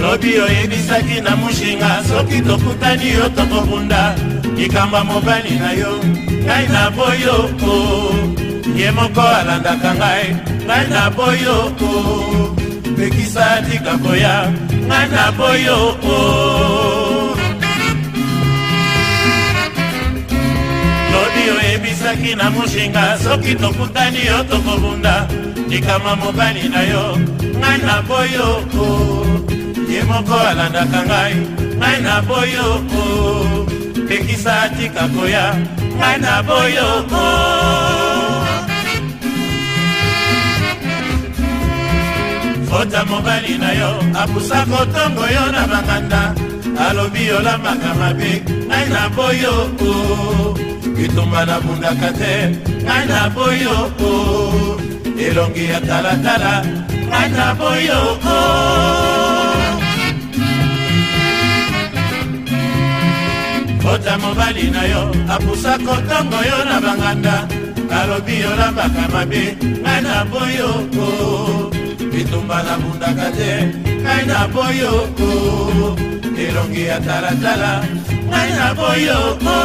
lobi oyebisaki na mushinga soki tokutani yo tokobunda likamba mobali na yo ngai na boyoko ye moko alandaka ngai ngai na boyoko opekisa likambo ya nga na boyo o lodi oyebisaki na moshinga soki tokutani yo tokobunda likama mobali na yo nga na boyo o ye moko alandaka ngai nga na boyo o pekisa tika koya nga na boyo o kota mobali na yo apusa kotongo yo na banganda alobi olambaka mabe ngai na boyo o bitumba nabundaka te ngai na boyo o elongi ya talatala ngai na boyo o kota mobali na yo apusa kotongo yo na banganda alobi olambaka mabe ngai na boyoko bitumba nabundaka te ngai na boyoko elongi ya talatala ngai na boyoko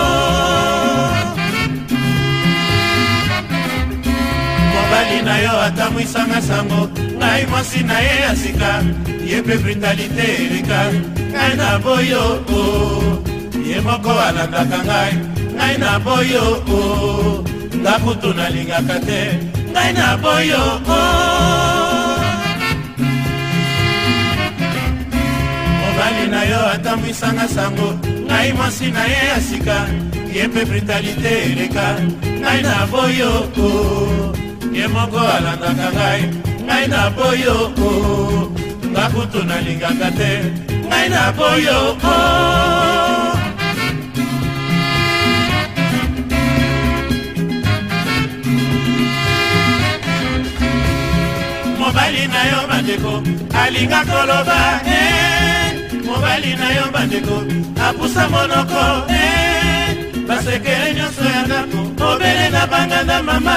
mobali na yo atamwisanga sango ngai mwasi na ye ya sika ye mpe britalite eleka ngai na boyoko ye moko alandaka ngai ngai na boyoko ngakutu nalingaka te ngai na boyoko esanga sango ngai mwasi na ye ya sika ye mpe britalite eleka ngai na boyoko ye moko alandaka ngai ngai na boyoko nga kutu nalingaka te ngai na boyoko mobali na yo bandeko alinga koloba eh. mobali na yo bandeko apusa monoko eh, basekele nyonso ya ndako mobele na banganda mama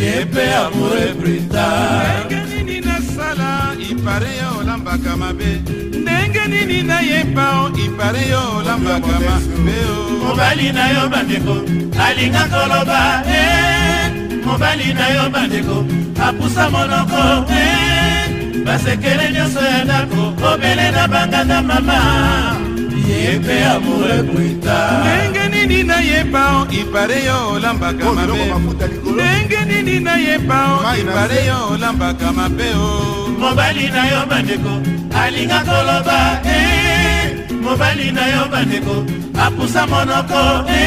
ye mpe amour britae osala ipare yo olambaka mabe ndenge nini nayeba o ipare yo olambaka mabe o oh. mobali na yo bandeko alinga koloba e mobali na yo bandeko apusa monoko e basekele nyonso ya ndako obele na banganda mama ye mpe amour ekwita ndenge nini nayeba ipare yo olambaka oh, mabe ndenge nini nayeba ipare yo olambaka mabe o oh. mobali na yo bandeko alinga koloba e mobali na yo bandeko apusa monoko e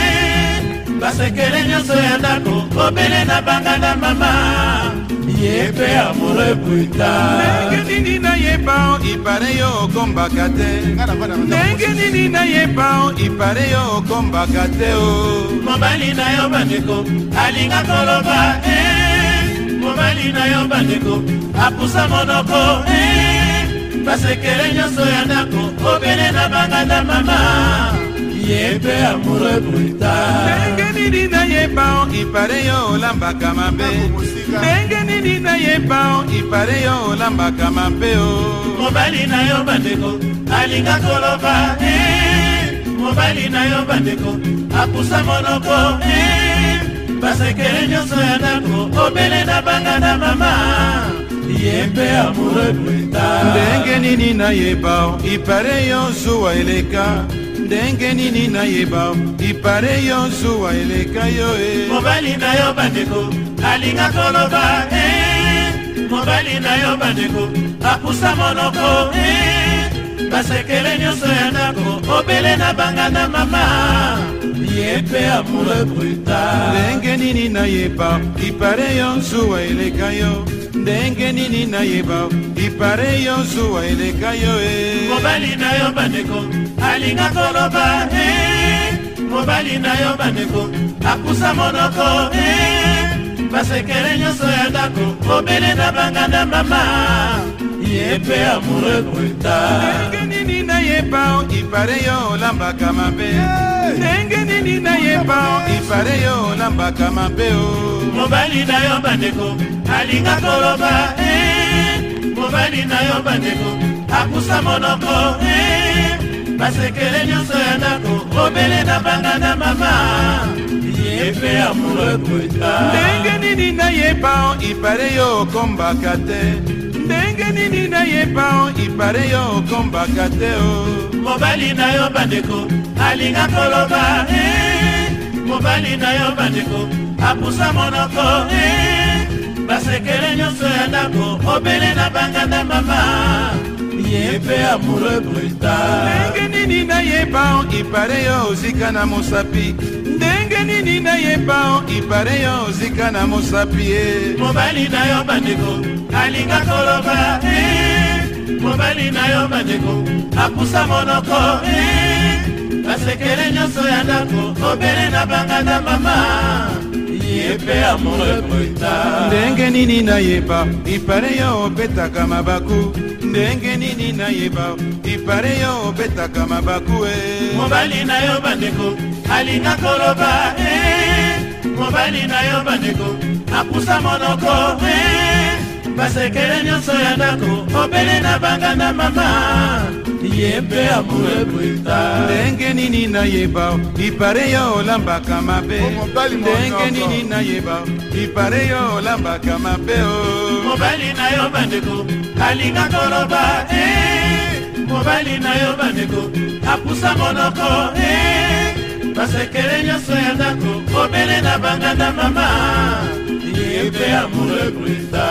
basekele nyonso ya ndako obele na banganda mama ye mpe amore buta ndenge nini nayeba o ipare yo okombaka te ndenge nini nayeba o ipare yo okombaka te o oh. mobali na yo bandeko alinga koloba e mobali na yo bandeko apusa monoko e basekele nyonso ya ndako obele na banganda mama yepe amoureux bruta ndenge nini nayeba o ipare yo olambaka mabe ndenge nini nayeba o ipare yo olambaka mabe o oh. mobali na yo bandeko alinga koloba eh. mobali na yo bandeko apusa monoko eh. basekele nyonso ya ndako obele na banga na mama yembe amoureux bruta ndenge nini nayeba o ipare yo zuwa eleka ndenge nini nayeba ipare yo zuwa eleka yo e mobali na yo bandeko alinga koloba e eh. mobali na yo bandeko apusa monoko e basekele nyonso ya ndako obele na banganda mama ye mpe amour brutal ndenge nini nayeba ipare yo zuwa eleka yo ndenge nini nayeba ipare yo zuwa eleka yo e mobali na yo bandeko alinga koloba e mobali na yo bandeko apusa monoko e basekele nyonso ya ndako mobele na banganda mama ye mpe amoure bruta ndenge nini nayeba ipare yo olambaka mabe ndenge nini nayeba ipare yo alambaka mabe o mobali na yo bandeko alinga koloba eh. mobali na yo bandeko apusa monoko eh. basekele nyonso ya ndako obele na banga na mama epe ya molokuta ndenge nini nayeba ipare yo okombaka te ndenge nini nayeba ipare yo okombaka te o oh. mobali na yo bandeko alinga koloba eh. mobali na yo bandeko apusa monoko eh, basekele nyonso ya ndako obele na banganda mama ye mpe amoureux brutal ndenge nini nayeba ipare yo ozika na mosapi ndenge nini nayeba ipare yo ozika na mosapi e mobali na yo bandeko alinga koloba eh. mobali na yo bandeko apusa monoko eh, basekele nyonso ya ndako obele na bangada mama ye mpe amore boita ndenge nini nayeba ipare yo obetaka mabaku ndenge nini nayeba ipare yo obetaka mabaku e mobali na yo bandeko alinga koloba e mobali na yo bandeko apusa monoko e basekele nyonso ya ndako obele na banganda mama ye mpe amuebwita ndenge nini nayeba ipare yo olambaka mabe ndenge nini nayeba ipare yo olambaka mabe o oh. mobali na yo bandeko alinga koloba e mobali na yo bandeko apusa monoko e basekele nyonso ya ndako obele na banganda mama yepe amoureux brita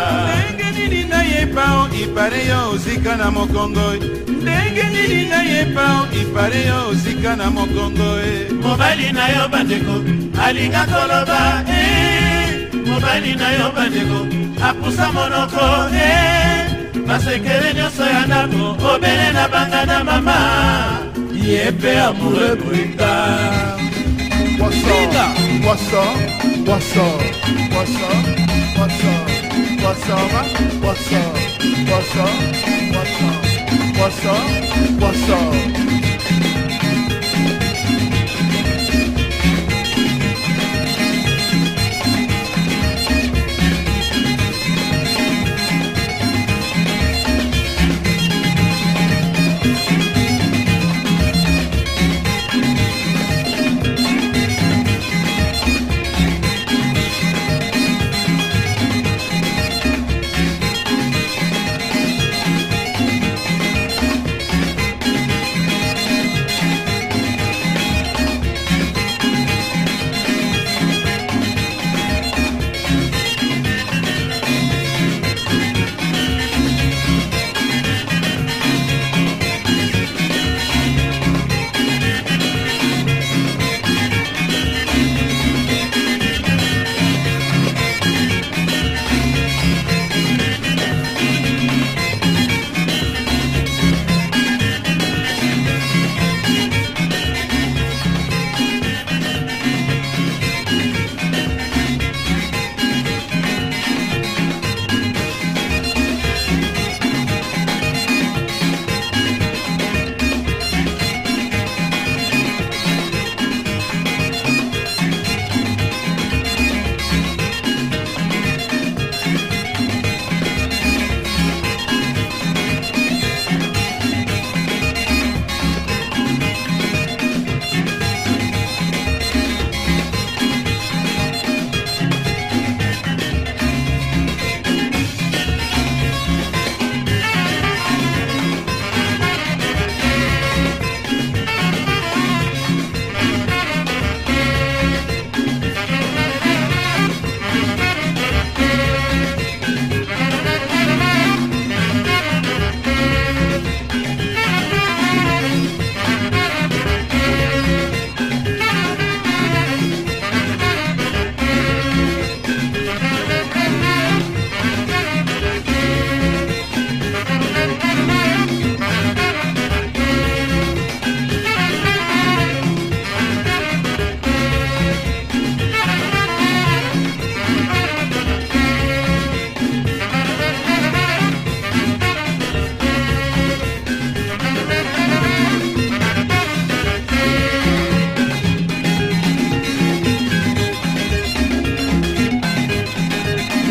ndenge nini nayepa o oh, ipare yo ozika oh, na mokongo ndenge nini nayepa o oh, ipare yo ozika na mokongo e mobali na yo bandeko alinga koloba e mobali na yo bandeko apusa monoko e basekele nyonso ya ndako obele na banga na mama yepe amoureux brita Poisson, poisson, What's up? What's up? What's up? What's up? What's up? What's up? What's up? What's up? What's up?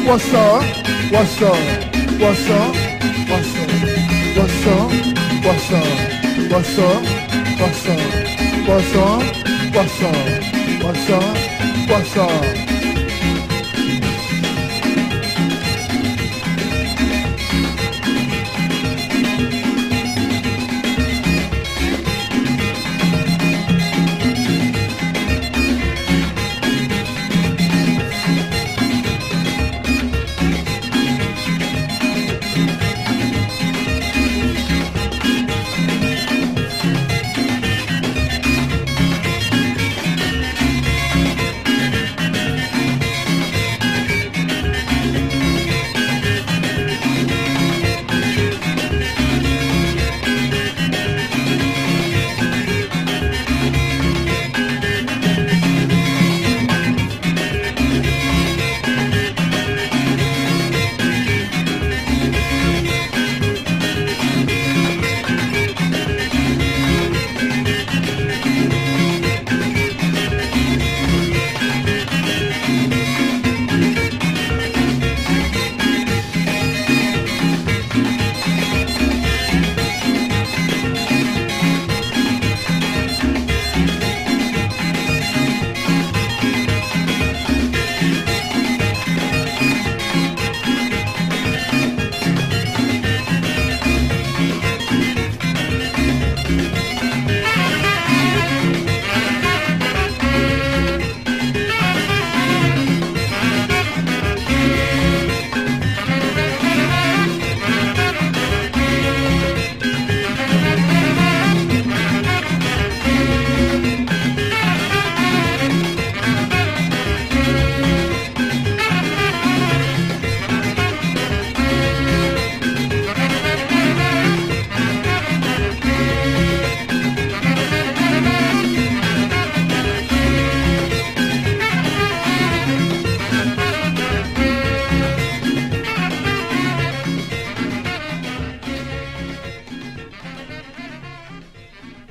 What's up? What's up? What's up? What's up? What's up? What's up? What's up? What's up? What's up? What's up? What's up? What's up?